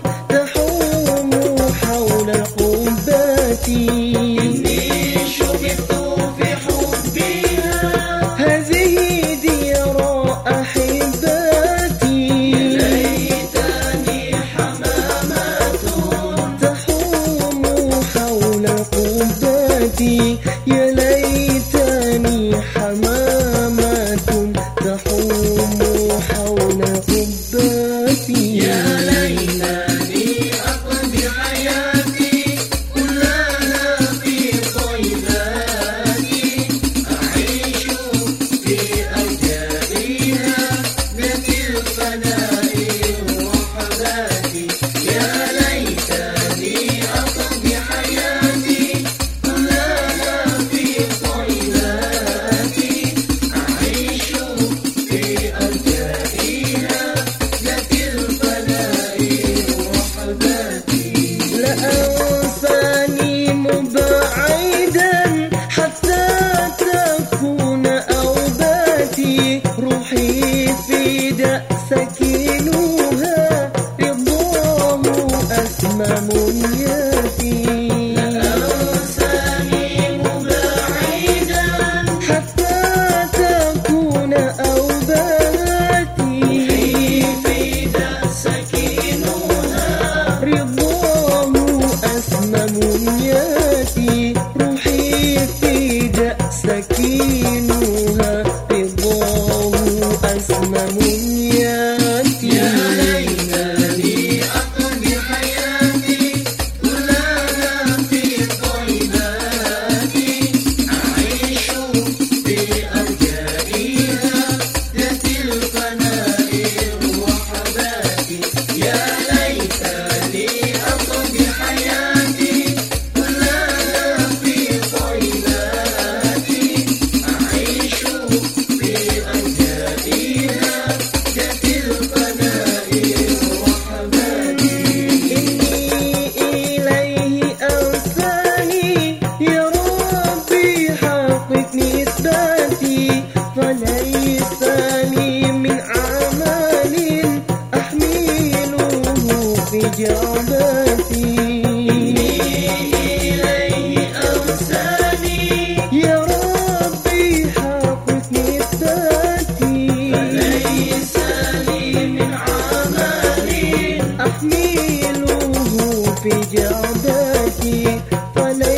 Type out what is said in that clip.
one يا ربي حقتني بذاتي فليس لي من عمل أحمله في جعبتي فليس